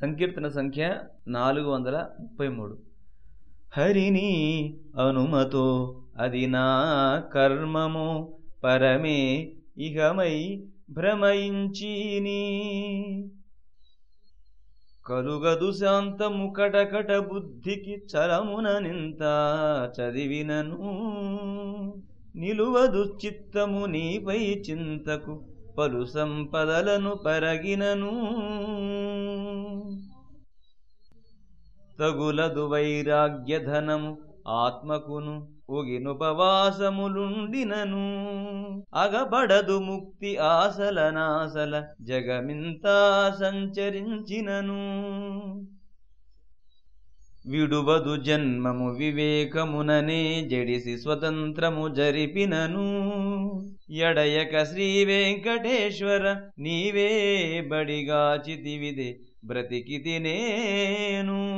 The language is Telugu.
సంకీర్తన సంఖ్య నాలుగు వందల ముప్పై మూడు. హరిని అనుమతో అది నా కర్మము పరమే ఇహమై భ్రమయించిని. కలుగదు శాంతము కటకట బుద్ధికి చరమున నింత చదివినను. నిలువదు చిత్తము నీపై చింతకు పలు సంపదలను పరగినను. తగులదు వైరాగ్యధనము ఆత్మకును ఉగినుపవాసములుండినను అగబడదు ముక్తి ఆసల నాసల జగమింతా సంచరించినను. విడువదు జన్మము వివేకముననే జడిసి స్వతంత్రము జరిపినను. ఎడయక శ్రీ వెంకటేశ్వర నీవే బడిగాచితివిదే బ్రతికితి నేను